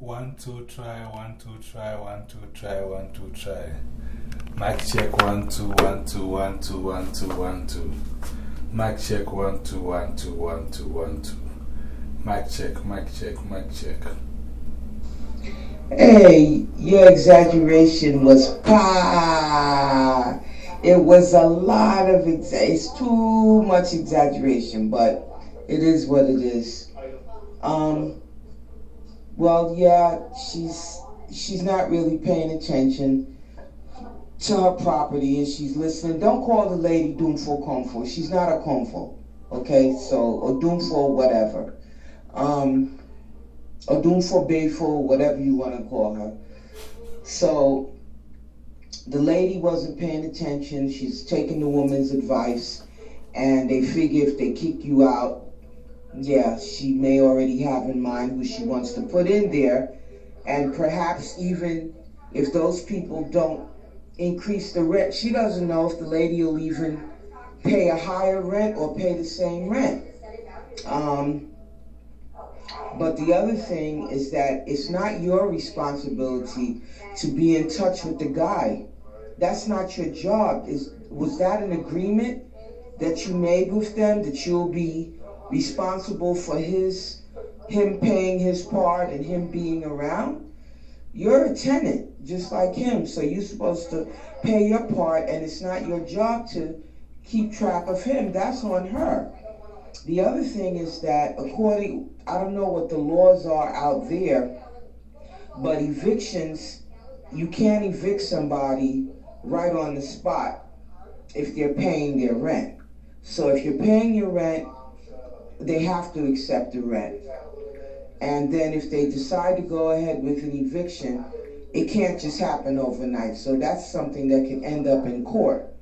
One, two, try, one, two, try, one, two, try, one, two, try. Mic check, one, two, one, two, one, two, one, two, one, two. Mic check, one, two, one, two, one, two, one, two. Mic check, mic check, mic check. Hey, your exaggeration was pa. It was a lot of exa It's too much exaggeration, but it is what it is. Um, well, yeah, she's she's not really paying attention to her property and she's listening. Don't call the lady Doomful Comfort. She's not a Comfort. Okay, so or Doomful whatever. Um or Doomful Bayful, whatever you want to call her. So the lady wasn't paying attention. She's taking the woman's advice and they figure if they kick you out, yeah, she may already have in mind who she wants to put in there. And perhaps even if those people don't increase the rent, she doesn't know if the lady will even pay a higher rent or pay the same rent. Um, but the other thing is that it's not your responsibility to be in touch with the guy. That's not your job. Is was that an agreement that you made with them that you'll be responsible for his him paying his part and him being around. You're a tenant just like him, so you're supposed to pay your part and it's not your job to keep track of him. That's on her. The other thing is that according I don't know what the laws are out there, but evictions you can't evict somebody right on the spot if they're paying their rent. So if you're paying your rent they have to accept the rent. And then if they decide to go ahead with an eviction, it can't just happen overnight. So that's something that can end up in court.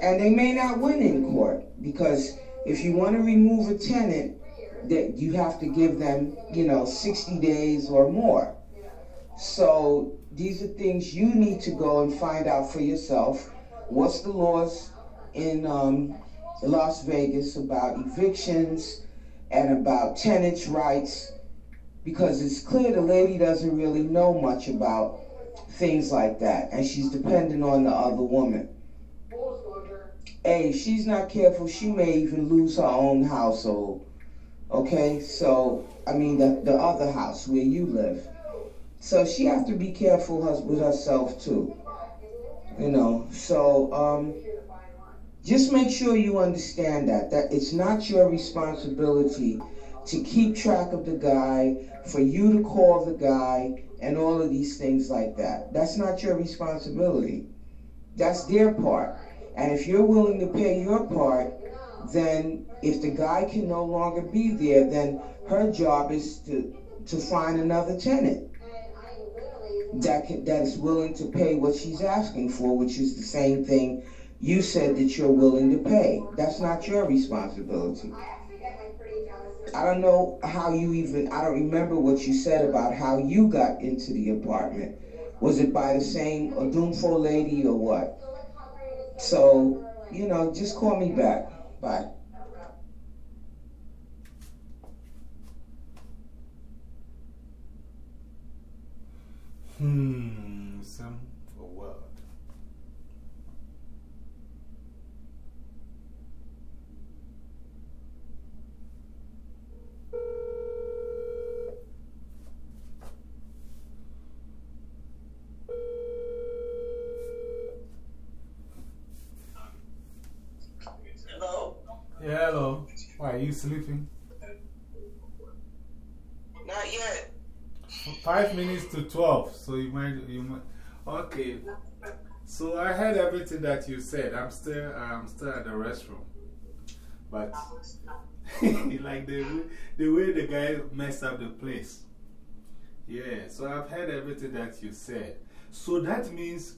And they may not win in court because if you want to remove a tenant, that you have to give them, you know, 60 days or more. So these are things you need to go and find out for yourself. What's the laws in um, Las Vegas about evictions and about tenants' rights because it's clear the lady doesn't really know much about things like that and she's dependent on the other woman. Hey, she's not careful, she may even lose her own household. Okay, so I mean the, the other house where you live. So she has to be careful with herself too. You know, so um just make sure you understand that, that it's not your responsibility to keep track of the guy, for you to call the guy, and all of these things like that. That's not your responsibility. That's their part. And if you're willing to pay your part, then if the guy can no longer be there, then her job is to, to find another tenant that, can, that is willing to pay what she's asking for, which is the same thing you said that you're willing to pay. That's not your responsibility. I don't know how you even, I don't remember what you said about how you got into the apartment. Was it by the same Odumfo lady or what? So, you know, just call me back. Bye. Hmm, some for what? Yeah, hello. Why, are you sleeping? Not yet. Five minutes to 12, so you might, you might. Okay. So I heard everything that you said. I'm still, I'm still at the restroom. But, like the, the way the guy messed up the place. Yeah, so I've heard everything that you said. So that means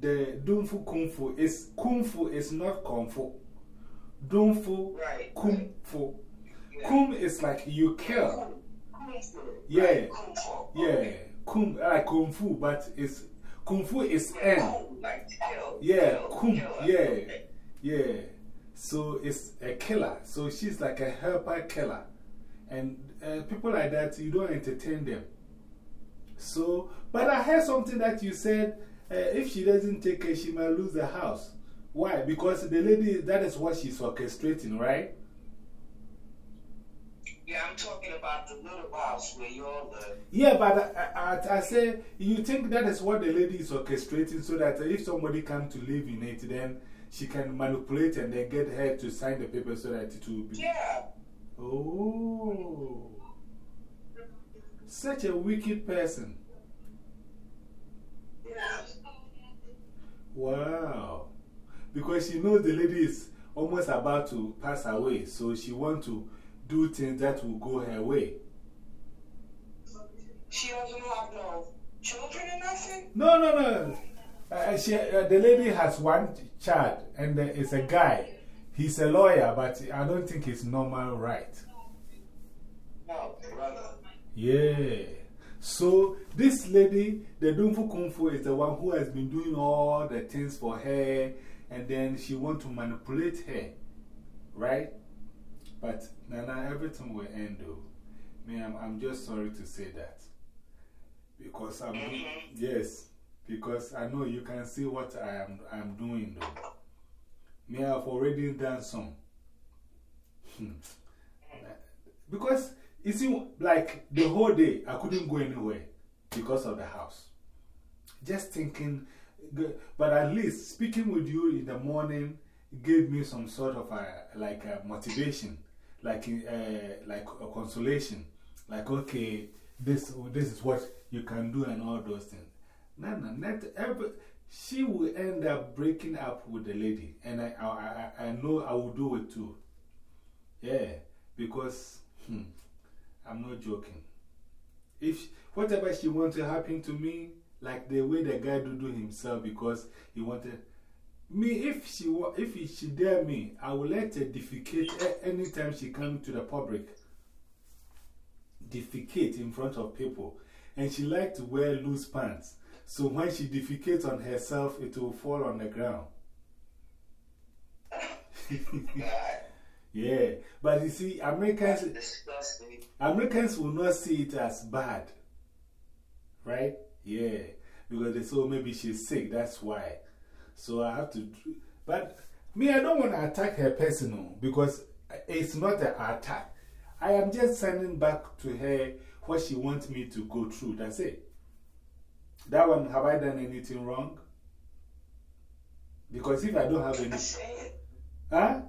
the Dumfu Kung Fu is Kung Fu is not Kung Fu. Dumfu right. Kung Fu. Kung is like you kill. Yeah, yeah. Kung, like Kung Fu, but it's Kung Fu is N. Yeah, Kung, yeah, yeah. So it's a killer. So she's like a helper killer. And uh, people like that, you don't entertain them. So, but I heard something that you said uh, if she doesn't take care, she might lose the house. Why? Because the lady, that is what she's orchestrating, right? Yeah, I'm talking about the little house where you all live. Yeah, but I, I, I, say, you think that is what the lady is orchestrating so that if somebody comes to live in it, then she can manipulate and then get her to sign the paper so that it will be. Yeah. Oh. Such a wicked person. Yeah. Wow. Because she knows the lady is almost about to pass away, so she wants to do things that will go her way. She doesn't have no children or nothing? No, no, no. Uh, she, uh, the lady has one child, and uh, it's a guy. He's a lawyer, but I don't think it's normal right. No, brother. Yeah. So, this lady, the Dumfu Kung Fu, is the one who has been doing all the things for her, and then she w a n t to manipulate her. Right? But Nana, everything will end though. Me, I'm, I'm just sorry to say that. Because I'm, -hmm. yes, because I know you can see what I am I'm doing though. Me, I've already done some. Hmm. Because, you see, like the whole day, I couldn't go anywhere because of the house. Just thinking, but at least speaking with you in the morning gave me some sort of a, like a motivation like, uh, like a consolation. Like, okay, this, this is what you can do and all those things. No, no, not ever. She will end up breaking up with the lady. And I, I, I, I know I will do it too. Yeah, because hmm, I'm not joking. If whatever she wants to happen to me, like the way the guy do do himself because he wanted me, if she, if she dare me, I will let her defecate anytime she comes to the public. Defecate in front of people. And she likes to wear loose pants. So when she defecates on herself, it will fall on the ground. yeah. But you see, Americans, Americans will not see it as bad. Right? Yeah. Because they oh, maybe she's sick, that's why. So I have to. But me, I don't want to attack her personal because it's not an attack. I am just sending back to her what she wants me to go through. That's it. That one, have I done anything wrong? Because if I don't have any. Huh?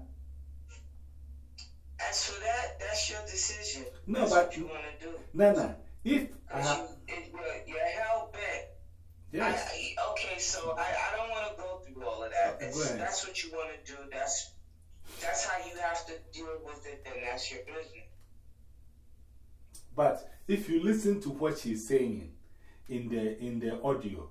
As for that, that's your decision. No, that's but. What you want to do. No, no. If I have. You, it, you're hell bent. Yes. I, okay, so I, I don't want to go through all of that. that's what you want to do. That's, that's how you have to deal with it, and that's your business. But if you listen to what she's saying in the, in the audio,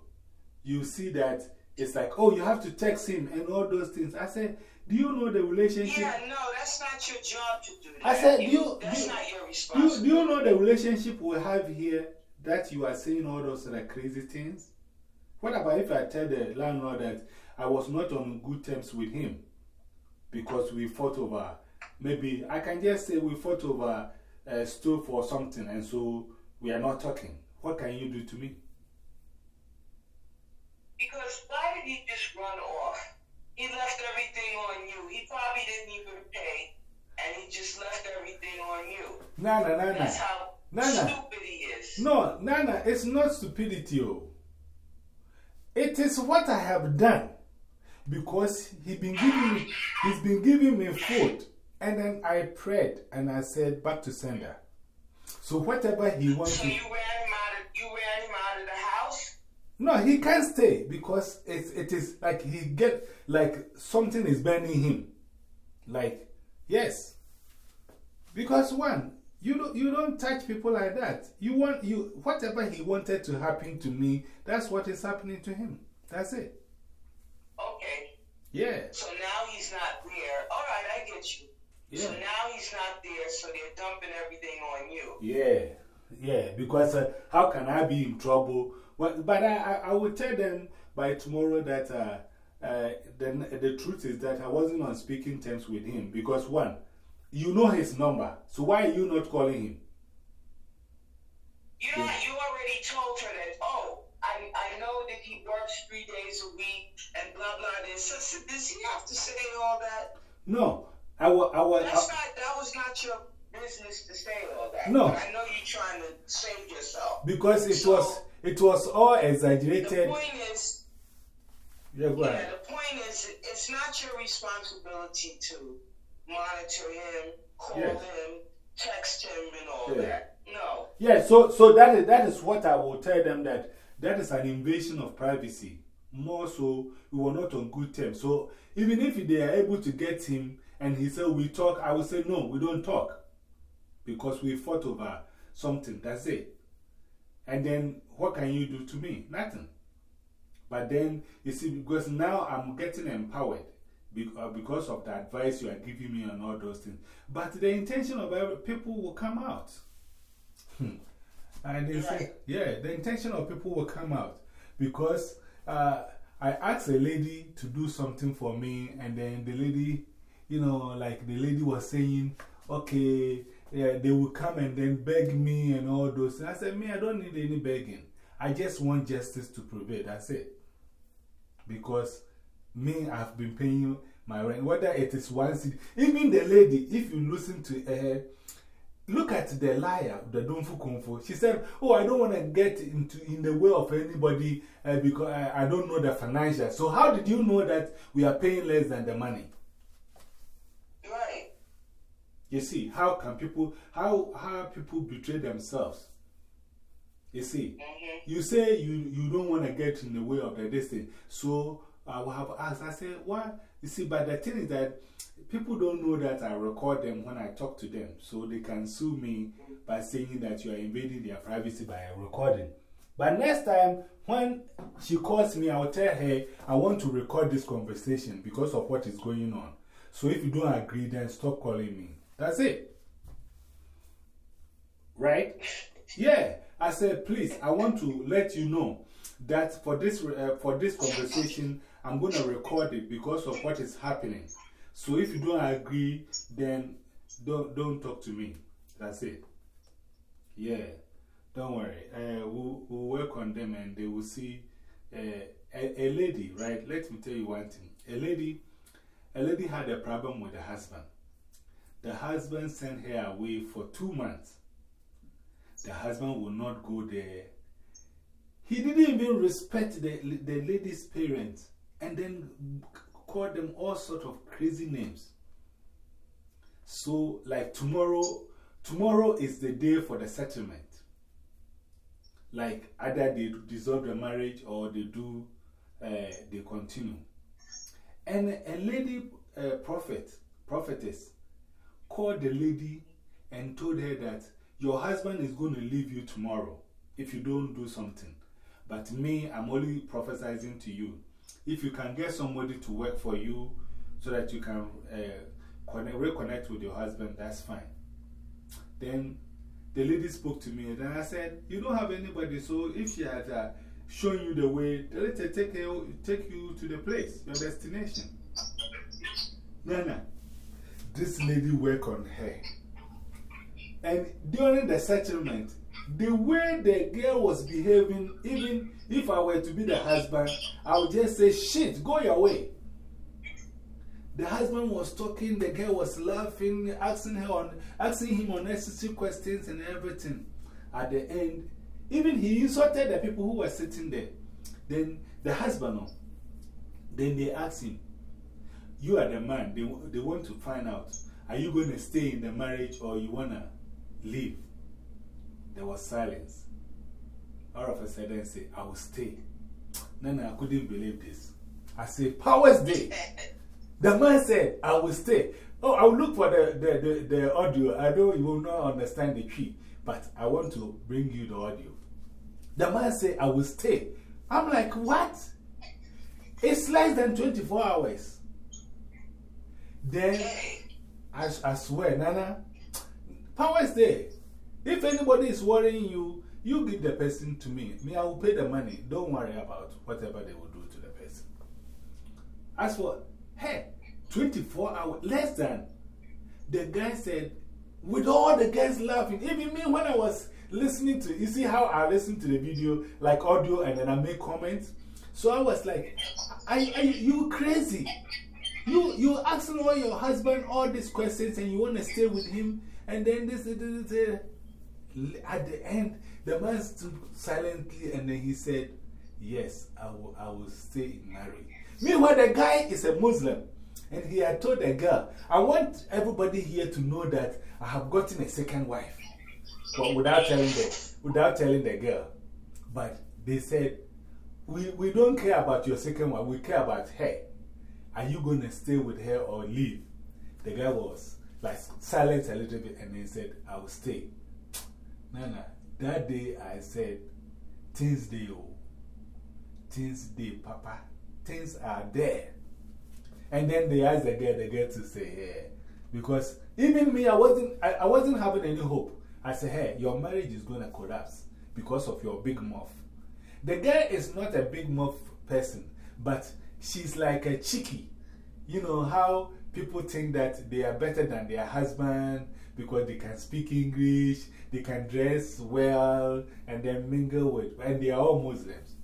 you see that it's like, oh, you have to text him and all those things. I said, do you know the relationship? Yeah, no, that's not your job to do that. I said, you, you, that's you, not your responsibility. Do, do you know the relationship we have here that you are saying all those like crazy things? What about if I tell the landlord that I was not on good terms with him because we fought over, maybe I can just say we fought over a stove or something and so we are not talking. What can you do to me? Because why did he just run off? He left everything on you. He probably didn't even pay and he just left everything on you. No, no, no, no. That's how stupid he is. No, Nana, it's not stupidity. Oh. It is what I have done because he been giving me, he's been giving me food. And then I prayed and I said, back to sender. So whatever he wants so you ran him out of, you ran him out of the house? No, he can't stay because it's, it is like he get, like something is burning him. Like, yes. Because one, you don't, you don't touch people like that. You want, you, whatever he wanted to happen to me, that's what is happening to him. That's it. Okay. Yeah. So now he's not there. All right, I get you. Yeah. So now he's not there, so they're dumping everything on you. Yeah. Yeah. Because uh, how can I be in trouble? Well, but I, I, I will tell them by tomorrow that uh, uh, the, the truth is that I wasn't on speaking terms with him. Because, one, you know his number. So why are you not calling him? You know, you already told her that, oh, I, I know that he works three days a week and blah, blah, this. So, so does he have to say all that? No. I was. I was That's not, that was not your business to say all that. No. I know you're trying to save yourself. Because it So- was, it was all exaggerated. The point is, yeah, go yeah, the point is, it's not your responsibility to monitor him, call Yes. him, text him, and all Yeah. that. No. Yeah, so, so that, is, that is what I will tell them that that is an invasion of privacy. More so, we were not on good terms. So, even if they are able to get him and he said, We talk, I will say, No, we don't talk. Because we fought over something. That's it. And then, what can you do to me? Nothing. But then, you see, because now I'm getting empowered because of the advice you are giving me and all those things. But the intention of every, people will come out. Hmm. And they say, yeah, the intention of people will come out because uh, I asked a lady to do something for me, and then the lady, you know, like the lady was saying, okay, yeah, they will come and then beg me and all those things. I said, me, I don't need any begging. I just want justice to prevail. That's it. Because me, I've been paying my rent, whether it is one city. Even the lady, if you listen to her, look at the liar, the Donfu Kungfu. She said, Oh, I don't want to get into in the way of anybody uh, because I, I don't know the financial. So, how did you know that we are paying less than the money? Right. You see, how can people, how, how people betray themselves? You see, -hmm. you say you, you don't want to get in the way of the destiny. So I will have asked, I said, why? You see, but the thing is that people don't know that I record them when I talk to them. So they can sue me by saying that you are invading their privacy by recording. But next time, when she calls me, I will tell her, I want to record this conversation because of what is going on. So if you don't agree, then stop calling me. That's it. Right? Yeah. I said, please, I want to let you know that for this, uh, for this conversation, I'm going to record it because of what is happening. So if you don't agree, then don't, don't talk to me. That's it. Yeah. Don't worry. Uh, we'll, we'll work on them and they will see uh, a, a lady, right? Let me tell you one thing. A lady, a lady had a problem with her husband. The husband sent her away for two months the husband will not go there. He didn't even respect the, the lady's parents and then called them all sorts of crazy names. So, like tomorrow, tomorrow is the day for the settlement. Like either they dissolve the marriage or they do, uh, they continue. And a lady uh, prophet, prophetess, called the lady and told her that your husband is going to leave you tomorrow if you don't do something. But me, I'm only prophesying to you. If you can get somebody to work for you so that you can uh, connect, reconnect with your husband, that's fine. Then the lady spoke to me, and I said, You don't have anybody, so if she had uh, shown you the way, let her take, take you to the place, your destination. Nana, this lady work on her. And during the settlement, the way the girl was behaving, even if I were to be the husband, I would just say, shit, go your way. The husband was talking, the girl was laughing, asking, her on, asking him unnecessary questions and everything. At the end, even he insulted the people who were sitting there. Then the husband, oh, then they asked him, You are the man, they, they want to find out, are you going to stay in the marriage or you want to leave? There was silence. All of a sudden, I said, I will stay. Then I couldn't believe this. I said, Powers Day. The man said, I will stay. Oh, I will look for the, the, the, the audio. I know you will not understand the key, but I want to bring you the audio. The man said, I will stay. I'm like, what? It's less than 24 hours. Then, I, I swear, Nana, Powers Day. If anybody is worrying you, you give the person to me. Me, I will pay the money. Don't worry about whatever they will do to the person. As for, hey, 24 hours, less than. The guy said, with all the guys laughing, even me when I was listening to, you see how I listen to the video, like audio, and then I make comments? So I was like, are, I, you crazy. You, you asking all your husband all these questions and you want to stay with him, and then this, this, this, this. At the end, the man stood silently and then he said, Yes, I will, I will stay married. Meanwhile, the guy is a Muslim. And he had told the girl, I want everybody here to know that I have gotten a second wife. But without telling the, without telling the girl. But they said, we, we don't care about your second wife, we care about her. Are you going to stay with her or leave? The guy was like silent a little bit and then said, I will stay. Nana, that day I said, Things day. Things day, Papa. Things are there. And then they asked the girl, the girl to say, yeah. Because even me, I wasn't, I, I wasn't having any hope. I said, hey, your marriage is going to collapse because of your big mouth. The girl is not a big mouth person, but she's like a cheeky. You know how people think that they are better than their husband because they can speak English, they can dress well, and then mingle with, and they are all Muslims.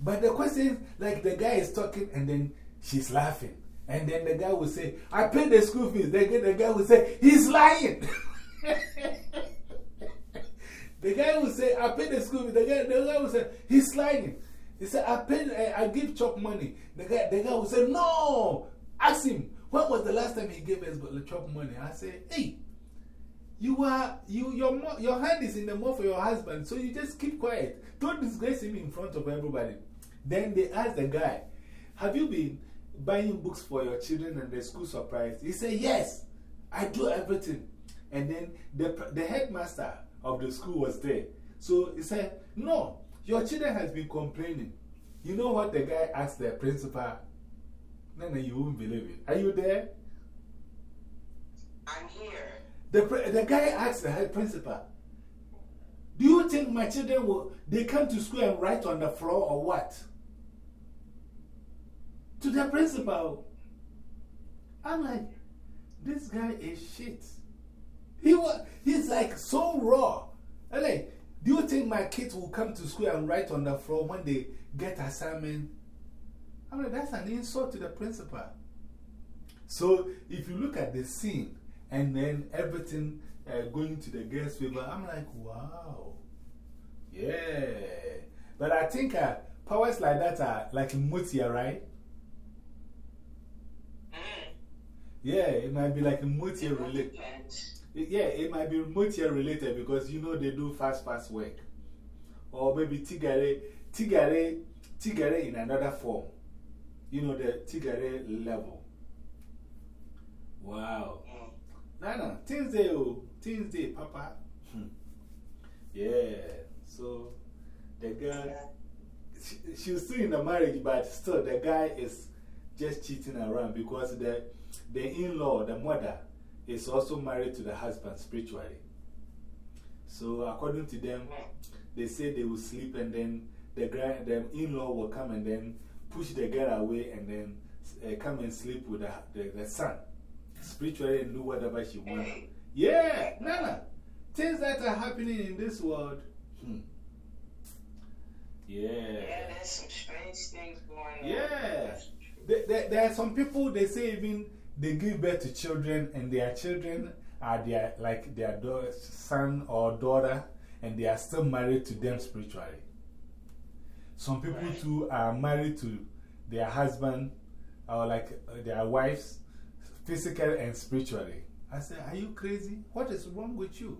But the question, is like the guy is talking and then she's laughing. And then the guy will say, I paid the school fees. Then the guy will say, he's lying. the guy will say, I paid the school fees. The guy, the guy will say, he's lying. He said, I paid, I, I give chop money. The guy, the guy will say, no. Ask him, when was the last time he gave us chop money? I say, hey, you are, you, your, your hand is in the mouth of your husband, so you just keep quiet. Don't disgrace him in front of everybody. Then they ask the guy, Have you been buying books for your children and the school supplies? He said, Yes, I do everything. And then the, the headmaster of the school was there. So he said, No, your children has been complaining. You know what the guy asked the principal? No, no, you won't believe it. Are you there? I'm here. The, the guy asked the head principal, Do you think my children will, they come to school and write on the floor or what? To the principal. I'm like, this guy is shit. He was, he's like so raw. I'm like, do you think my kids will come to school and write on the floor when they get assignment? I'm like, that's an insult to the principal. So if you look at the scene and then everything uh, going to the girl's favor, I'm like, wow. Yeah. But I think uh, powers like that are like Mutia, right? Yeah, it might be like Mutia related. Yeah, it might be Mutia related because you know they do fast, fast work. Or maybe Tigare, Tigare, Tigare in another form. You know, the Tigare level. Wow. No, no, Tuesday, oh, Tuesday, Papa. Hmm. Yeah, so the girl, she, she's still in the marriage, but still the guy is just cheating around because the, the in law, the mother, is also married to the husband spiritually. So, according to them, they say they will sleep and then the, the in law will come and then push the girl away and then uh, come and sleep with the, the, the son spiritually and do whatever she wants. Yeah, Nana. Things that are happening in this world. Hmm. Yeah. Yeah, there's some strange things going on. Yeah. There, there, there, are some people, they say even they give birth to children and their children are their, like their son or daughter and they are still married to them spiritually. Some people too are married to their husband or like their wives physically and spiritually. I said, Are you crazy? What is wrong with you?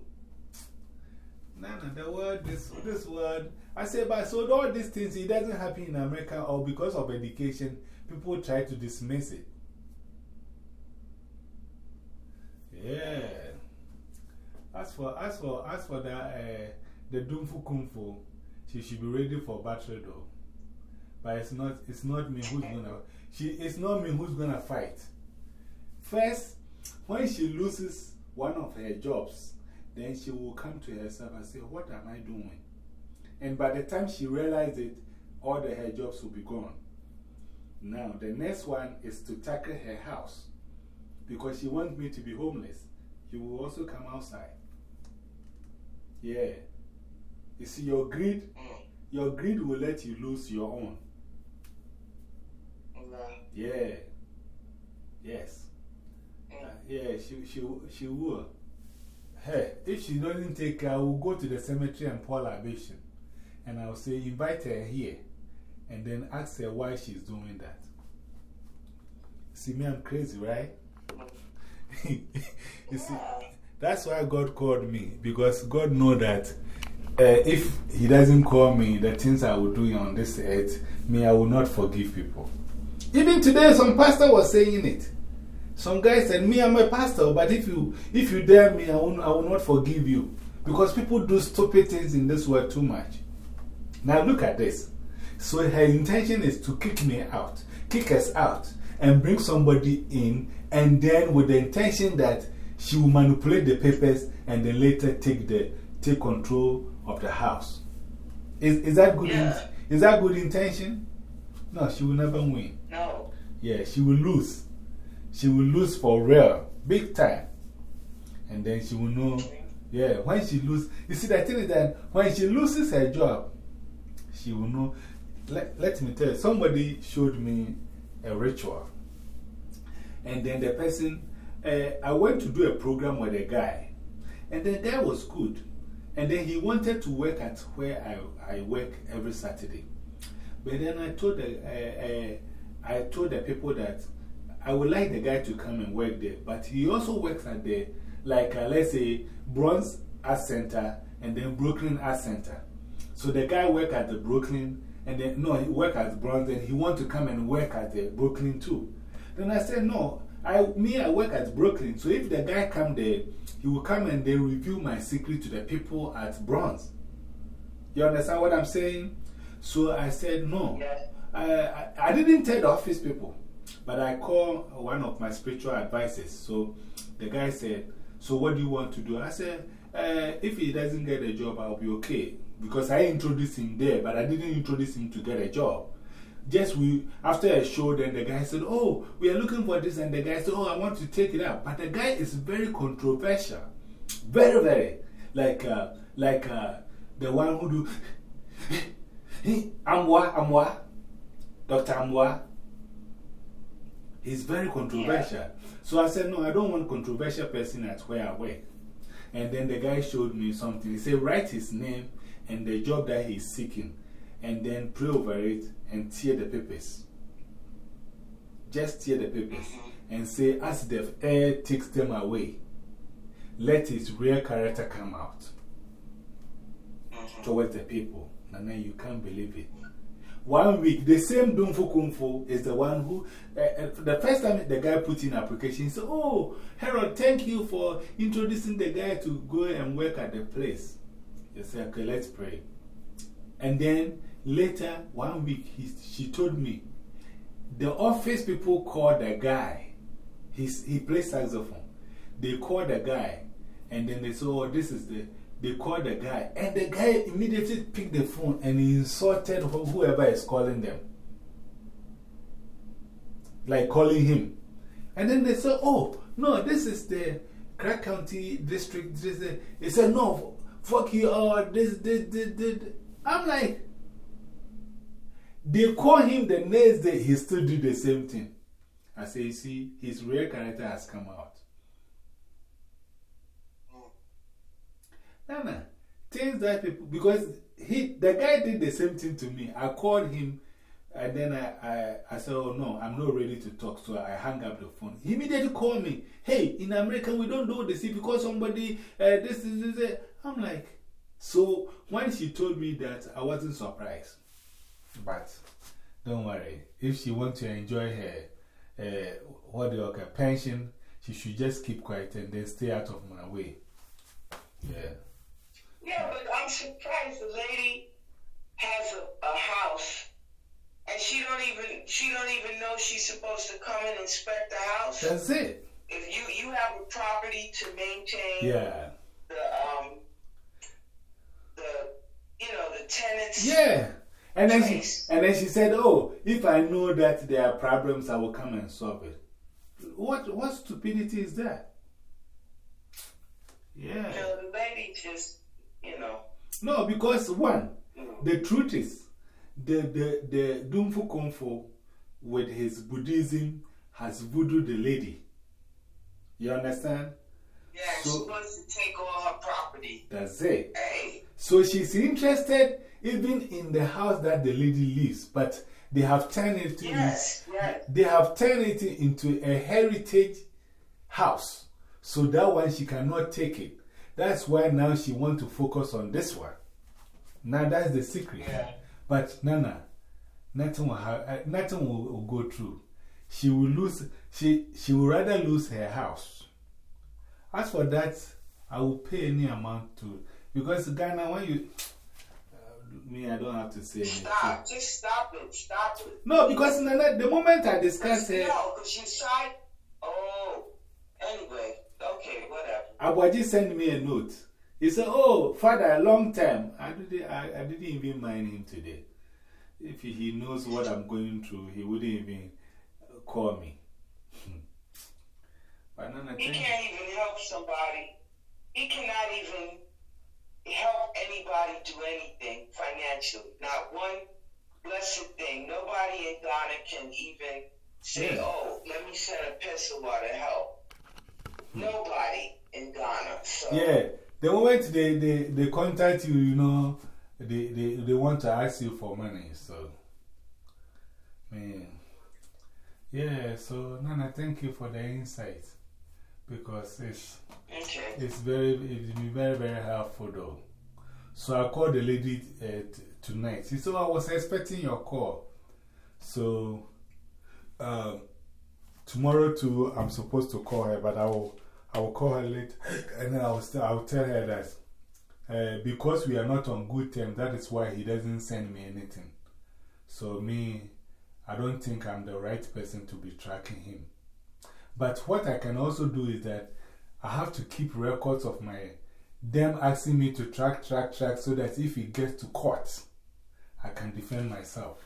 No, the word, this, this word. I said, but so all these things, it doesn't happen in America or because of education, people try to dismiss it. Yeah. As for, as for, as for the, uh, the Dumfu Kung Fu, she should be ready for battle though. But it's not, it's not me who's gonna, she, it's not me who's gonna fight. First, when she loses one of her jobs, then she will come to herself and say, What am I doing? And by the time she realizes it, all the, her jobs will be gone. Now, the next one is to tackle her house because she wants me to be homeless. She will also come outside. Yeah. You see, your greed, your greed will let you lose your own. Yeah. Yes. Yeah, she, she, she will. Hey, if she doesn't take care, I will go to the cemetery and pour libation. And I'll say, invite her here. And then ask her why she's doing that. See, me, I'm crazy, right? you see, that's why God called me. Because God knows that uh, if He doesn't call me, the things I will do on this earth, me, I will not forgive people. Even today, some pastor was saying it. Some guy said, Me, I'm a pastor, but if you, if you dare me, I will, I will not forgive you. Because people do stupid things in this world too much. Now, look at this. So, her intention is to kick me out, kick us out, and bring somebody in, and then with the intention that she will manipulate the papers and then later take, the, take control of the house. Is, is, that good is that good intention? No, she will never win. No. Yeah, she will lose. She will lose for real, big time. And then she will know, yeah, when she loses, you see, the thing is that when she loses her job, she will know. Let, let me tell you, somebody showed me a ritual. And then the person, uh, I went to do a program with a guy. And the guy was good. And then he wanted to work at where I, I work every Saturday. But then I told the, uh, uh, I told the people that I would like the guy to come and work there. But he also works at the, like, uh, let's say, Bronx Art Center and then Brooklyn Art Center. So the guy work at the Brooklyn and then, no, he work at Bronx and he want to come and work at the Brooklyn too. Then I said, no, I, me, I work at Brooklyn. So if the guy come there, he will come and then review my secret to the people at Bronx. You understand what I'm saying? So I said, no. I, I, I didn't tell the office people, but I called one of my spiritual advisors. So the guy said, So what do you want to do? I said, uh, If he doesn't get a job, I'll be okay. Because I introduced him there, but I didn't introduce him to get a job. Just we, after a show, then the guy said, Oh, we are looking for this. And the guy said, Oh, I want to take it up. But the guy is very controversial. Very, very. Like, uh, like uh, the one who do. Amwa, Amwa, Dr. Amwa. He's very controversial. So I said, No, I don't want controversial person at where I work. And then the guy showed me something. He said, Write his name and the job that he's seeking, and then pray over it and tear the papers. Just tear the papers mm-hmm. and say, As the air takes them away, let his real character come out mm-hmm. towards the people. And then you can't believe it. One week, the same Dunfu Kumfu is the one who, uh, the first time the guy put in application, he said, Oh, Harold, thank you for introducing the guy to go and work at the place. He said, Okay, let's pray. And then later, one week, he, she told me, the office people called the guy. He's, he plays saxophone. They called the guy, and then they said, Oh, this is the they called the guy, and the guy immediately picked the phone and insulted whoever is calling them. Like calling him. And then they said, Oh, no, this is the Clark County District. He said, No, fuck you, oh, this, this, this, this. I'm like, they call him the next day, he still do the same thing. I say, You see, his real character has come out. No. Things that people, because he, the guy did the same thing to me. I called him and then I, I, I said, Oh no, I'm not ready to talk. So I hung up the phone. He immediately called me. Hey, in America, we don't do this. Because somebody, uh, this is this, I'm like, so when she told me that, I wasn't surprised. But don't worry. If she wants to enjoy her, uh, what do you call pension, she should just keep quiet and then stay out of my way. Yeah. Yeah, but I'm surprised the lady has a, a house and she don't even she don't even know she's supposed to come and inspect the house. That's it. If you you have a property to maintain, yeah, the um, the you know the tenants, yeah. And then, she, and then she said, Oh, if I know that there are problems, I will come and solve it. What, what stupidity is that? Yeah. You know, the lady just, you know. No, because one, mm. the truth is, the, the, the Dumfu Kungfu with his Buddhism has voodoo the lady. You understand? Yeah, so, she wants to take all her property. That's it. Hey. So she's interested even in the house that the lady lives, but they have turned it, yes, yes. They have turned it into a heritage house. So that one she cannot take it. That's why now she wants to focus on this one. Now that's the secret. Yeah. But Nana, nothing will, have, uh, nothing will, will go through. She will lose, she, she will rather lose her house. As for that, I will pay any amount to, because Ghana, when you, me, I don't have to say anything. Stop, just stop it, stop it. No, because Nana, the moment I discuss it. No, because you tried, oh, anyway, okay, whatever. Abuaji sent me a note. He said, Oh, Father, a long time. I didn't, I, I didn't even mind him today. If he knows what I'm going through, he wouldn't even call me. Hmm. but Nana, he can't even help somebody. He cannot even help anybody do anything financially. Not one blessed thing. Nobody in Ghana can even say, Oh, let me send a pencil to help. Nobody in Ghana. So. Yeah. The moment they, they, they contact you, you know, they, they, they want to ask you for money. So, man. Yeah, so Nana, thank you for the insight because it's, it's very, it will be very, very helpful though. So I called the lady uh, tonight. She said, I was expecting your call. So, um, tomorrow too, I'm supposed to call her, but I will I will call her late and then I will, I will tell her that uh, because we are not on good terms, that is why he doesn't send me anything. So, me, I don't think I'm the right person to be tracking him. But what I can also do is that I have to keep records of my them asking me to track, track, track so that if he gets to court, I can defend myself.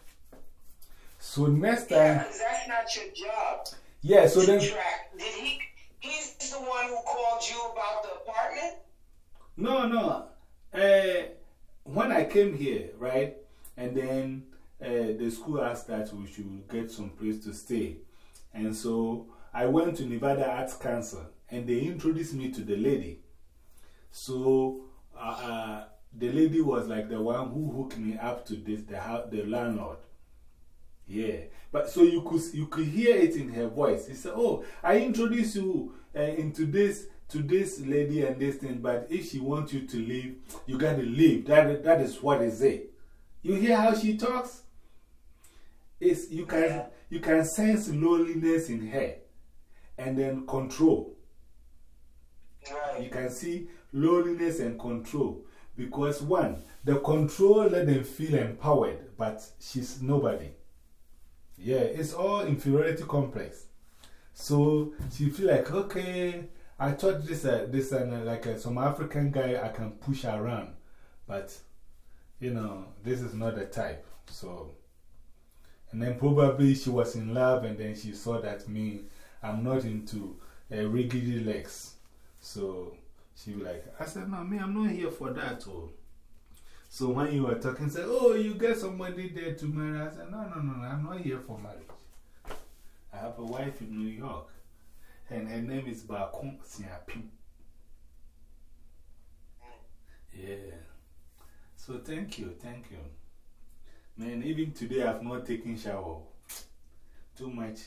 So next time. Yeah, that's not your job. Yeah, so then. Track. Did he He's the one who called you about the apartment? No, no. Uh, when I came here, right, and then uh, the school asked that we should get some place to stay. And so I went to Nevada Arts Council and they introduced me to the lady. So uh, uh, the lady was like the one who hooked me up to this, the, the landlord. Yeah. But so you could, you could hear it in her voice. He said, Oh, I introduce you uh, into this to this lady and this thing, but if she wants you to leave, you got to leave. That, that is what is it. You hear how she talks? It's, you, can, you can sense loneliness in her and then control. You can see loneliness and control. Because, one, the control let them feel empowered, but she's nobody. Yeah, it's all inferiority complex. So she feel like, okay, I thought this, uh, this uh, like uh, some African guy I can push around, but you know, this is not the type. So, and then probably she was in love and then she saw that me, I'm not into uh, rigid legs. So she was like, I said, no, me, I'm not here for that. Oh. So when you were talking, say, oh, you get somebody there to marry. I said, no, no, no, no, I'm not here for marriage. I have a wife in New York, and her name is Bakun Siapim. Yeah. So thank you, thank you. Man, even today I've not taken shower. Too much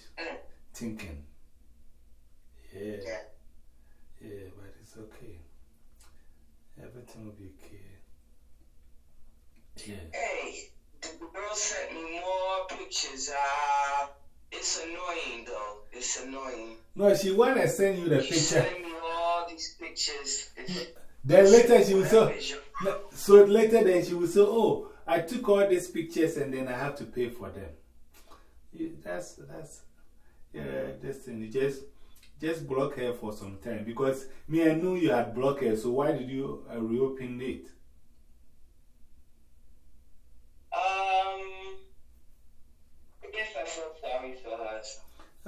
thinking. Yeah. Yeah, but it's okay. Everything will be okay. Yeah. Hey, the girl sent me more pictures. Uh, it's annoying though. It's annoying. No, she want to send you the she picture. send me all these pictures. then later she will say, so later then she will say, oh, I took all these pictures and then I have to pay for them. Yeah, that's, that's, yeah, this thing. You just, just block her for some time because me, I knew you had blocked her, so why did you uh, reopen it?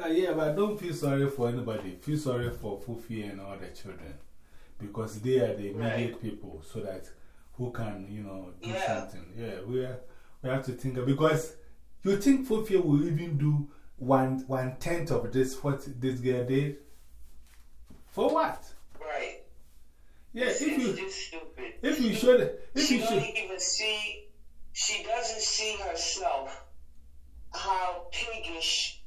Uh, yeah, but don't feel sorry for anybody. Feel sorry for Fufi and all the children because they are the immediate people. So that who can, you know, do Yeah. something. Yeah, we, are, we have to think because you think Fofia will even do one, one tenth of this, what this girl did? For what? Right. Yeah, it's, if you, just stupid. if you should, if she you should. even see. She doesn't see herself how piggish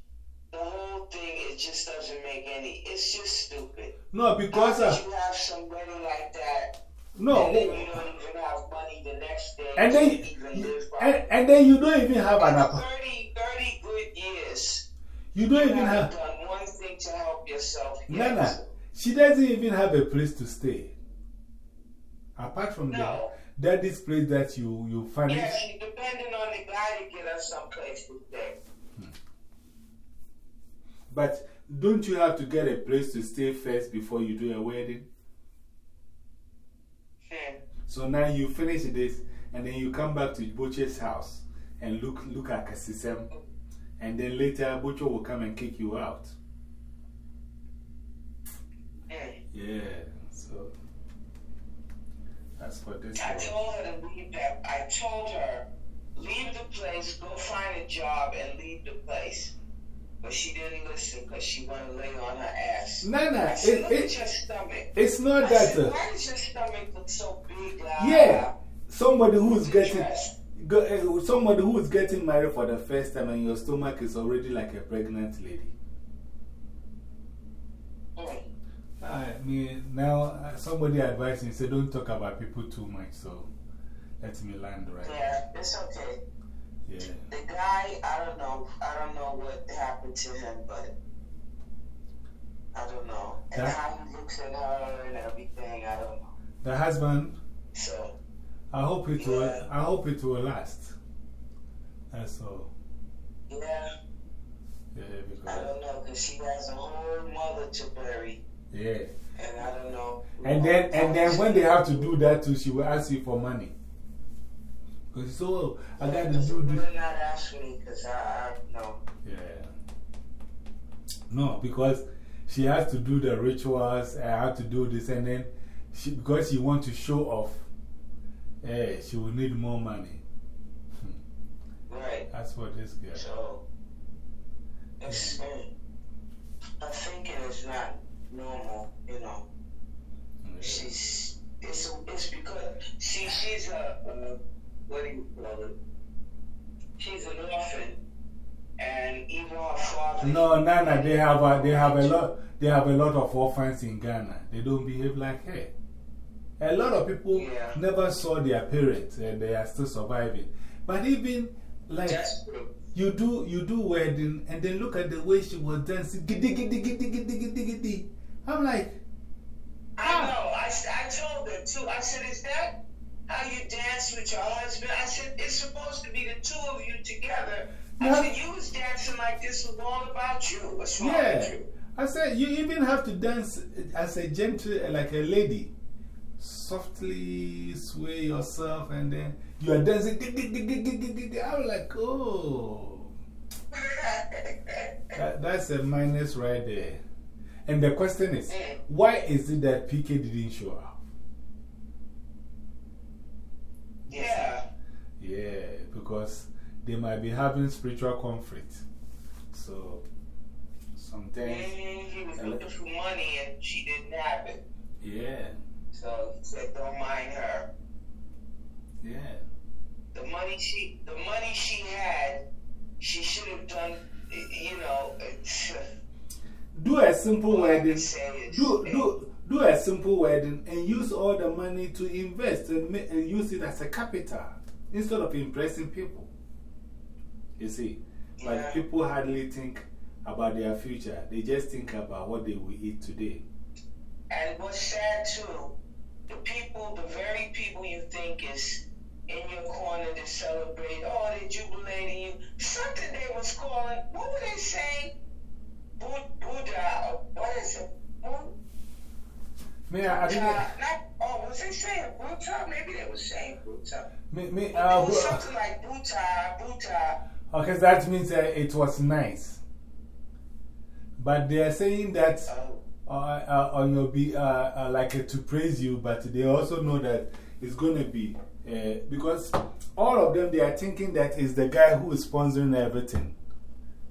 the whole thing. It just doesn't make any. It's just stupid. No, because, How uh, you have somebody like that? no. And then you don't even have money the next day. And then, to even live by. and, and then you don't even have an app. 30, 30 good years. You don't You even haven't done one thing to help yourself. Nana, she doesn't even have a place to stay. Apart from No. the daddy's place that you, you furnish. Yeah, depending on the guy to get her someplace to stay. But don't you have to get a place to stay first before you do a wedding? Hmm. So now you finish this and then you come back to Butcher's house and look, look at Kasisem. And then later, Butcher will come and kick you out. Hmm. Yeah, so that's what this I one. told her to leave that. I told her, leave the place, go find a job, and leave the place. But she didn't listen because she wanted to lay on her ass. Nana, I said, it, look at your stomach. it's not I that. said, Uh, why does your stomach look so big? Like, Yeah. somebody who's getting. Go, uh, somebody who is getting married for the first time and your stomach is already like a pregnant lady. Mm. I mean, now uh, somebody advised me, say, don't talk about people too much, so let me land right. Yeah, it's okay. Yeah. The guy, I don't know. I don't know what happened to him, but I don't know. And That- how he looks at her and everything, I don't know. The husband, So, I hope it will, I hope it will last. That's all. yeah, Yeah, because I don't know, because she has a whole mother to bury, yeah. and I don't know. And then, and then when they have to do that too, she will ask you for money. Because so, I got to do this. You this. better not ask me, because I, I know. Yeah. No, because she has to do the rituals, I have to do this, and then she, because she wants to show off, eh, she will need more money. Right. That's what this girl. So, it's, her thinking is not normal, you know. Yeah. She's, it's, it's because, see, she's a, uh, what do you call it? She's an orphan, and even her father. No, Nana, they have, a, they, have a lot, they have a lot of orphans in Ghana. They don't behave like her. A lot of people Yeah. never saw their parents and they are still surviving. But even like. You do, you do wedding and then look at the way she was dancing. Giddy, giddy, giddy, giddy, giddy, giddy. I'm like, I know. I, I told her too. I said, Is that how you dance with your husband? I said, It's supposed to be the two of you together. I Yeah. said, You was dancing like this was all about you. What's wrong yeah. with you? I said, you even have to dance as a gentle, like a lady. Softly sway yourself and then you are dancing. I'm like, oh. That, that's a minus right there. And the question is, why is it that PK didn't show up? Yeah. Yeah, because they might be having spiritual conflict. So sometimes, he was looking for money and she didn't have it. yeah, So he said, Don't mind her. yeah. The money she, the money she had, she should have done. You know, Do a simple wedding. Do, do, do a simple wedding and use all the money to invest and, and use it as a capital instead of impressing people. You see, but Yeah. people hardly think about their future, they just think about what they will eat today. And what's sad too, the people, the very people you think is in your corner to celebrate, oh, they're jubilating you. Something they was calling, what were they saying? Buddha, Buddha, what is it? Buddha, Me, I, I didn't. not, oh, was they saying Buddha? Maybe they were saying Buddha. Me, me, It uh, was bro- something like Buddha, Buddha. Okay, that means uh, it was nice. But they are saying that Oh, uh, uh, on your be uh, uh, like uh, to praise you, but they also know that it's going to be uh, because all of them, they are thinking that it's the guy who is sponsoring everything.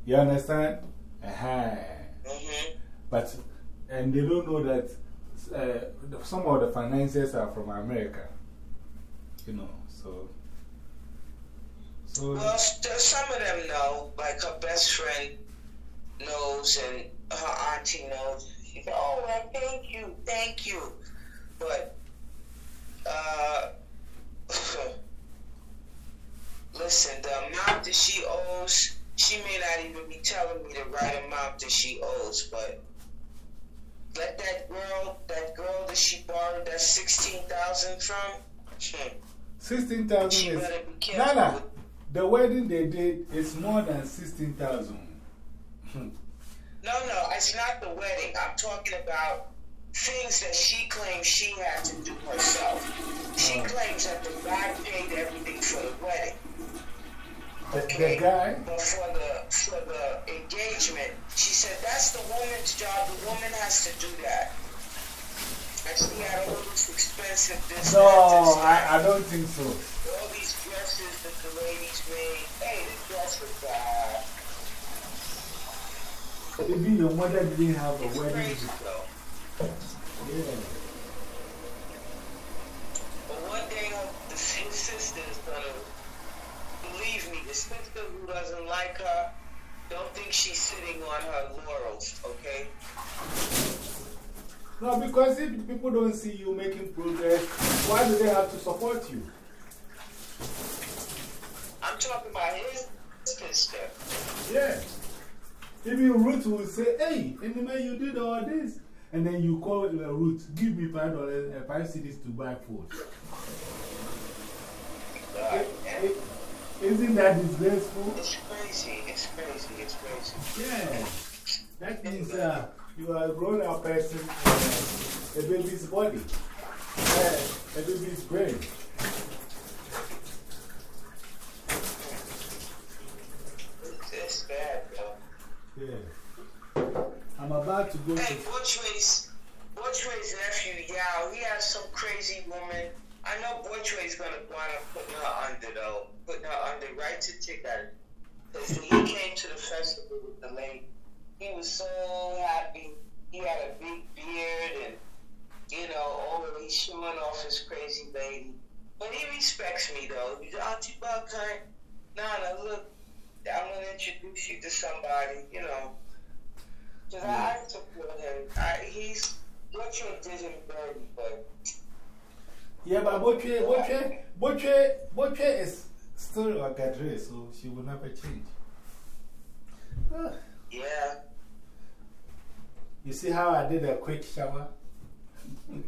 You understand? Uh -huh. -hmm. But, and they don't know that uh, some of the financiers are from America. You know, so. so well, some of them know, like her best friend knows and her auntie knows. She said, Oh, well, thank you, thank you. But, uh, listen, the amount that she owes, she may not even be telling me the right amount that she owes, but let that girl, that girl that she borrowed that 16000 from, hmm, 16000 is. Nana, the wedding they did is more than 16000 No, no, it's not the wedding. I'm talking about things that she claims she had to do herself. She oh. claims that the guy paid everything for the wedding. Okay. The, guy? But for the, for the engagement, she said that's the woman's job. The woman has to do that. And she had all this expensive this. No, I, I don't think so. All these dresses that the ladies made. Hey, the dress was bad. Maybe your mother didn't have a it's wedding. Crazy, though. Yeah. But one day, the his sister is gonna The sister who doesn't like her, don't think she's sitting on her laurels. Okay. No, because if people don't see you making progress, why do they have to support you? I'm talking about his sister. Yeah. Even Ruth will say, hey, anyway, you did all this. And then you call uh, Ruth, give me five dollars, uh, five cedis to buy food. is not that disgraceful? It's crazy, it's crazy, it's crazy. Yeah. That means uh, you are a grown up person in uh, a baby's body, uh, a baby's brain. It's bad, though. Yeah. I'm about to go hey, to. Butchway's, Butchway's nephew, Yao, he has some crazy woman. I know Butchway's going to want to put her under, though. Putting her under right to ticket. Because he came to the festival with the lady. He was so happy. He had a big beard and, you know, oh, he's showing off his crazy lady. But he respects me, though. He's Auntie Buckheim. Nana, look, I'm to introduce you to somebody, you know. Because I support him. I, he's, Butcher did him but. Yeah, but Butcher, Butcher, Butcher, Butcher is still a cadre, so she will never change. Yeah. You see how I did a quick shower? wow,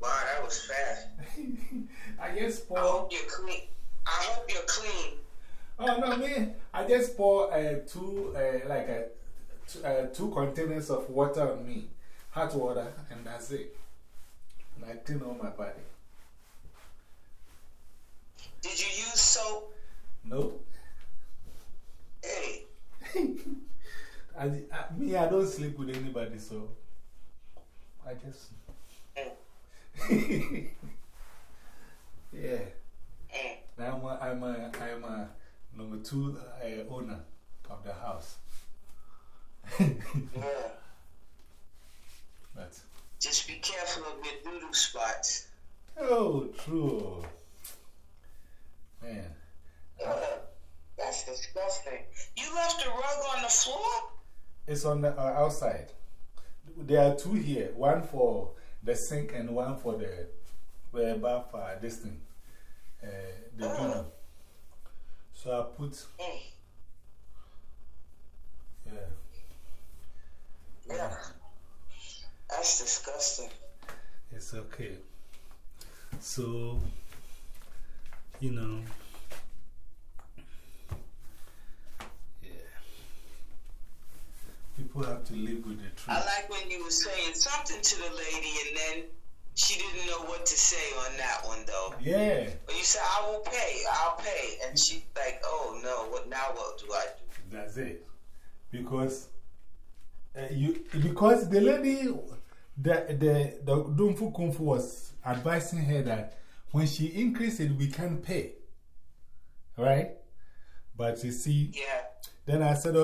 that was fast. I just poured. I hope you're clean. I hope you're clean. Oh, no, me. I just pour uh, two, uh, like a uh, two containers of water on me, hot water, and that's it. And I clean all my body. Did you use soap? Nope. Hey. I, I, me, I don't sleep with anybody, so I just. Mm. yeah. Mm. I'm a, I'm a, I'm a number two uh, owner of the house yeah. But. Just be careful of spots. Oh, true. Man. Uh, that's disgusting. You left the rug on the floor? It's on the uh, outside. There are two here one for the sink and one for the uh, bath uh, this thing. Uh, the oh. So I put. Mm. Yeah. Yeah. That's disgusting. It's okay. So, you know, yeah. People have to live with the truth. I like when you were saying something to the lady and then she didn't know what to say on that one, though. Yeah. But you said, I will pay, I'll pay. And she, like, oh no, what now what do I do? That's it. Because uh, you, because the lady, the, the, the Dumfu Kung Fu was advising her that when she increases it, we can pay. Right? But you see, Yeah. then I said,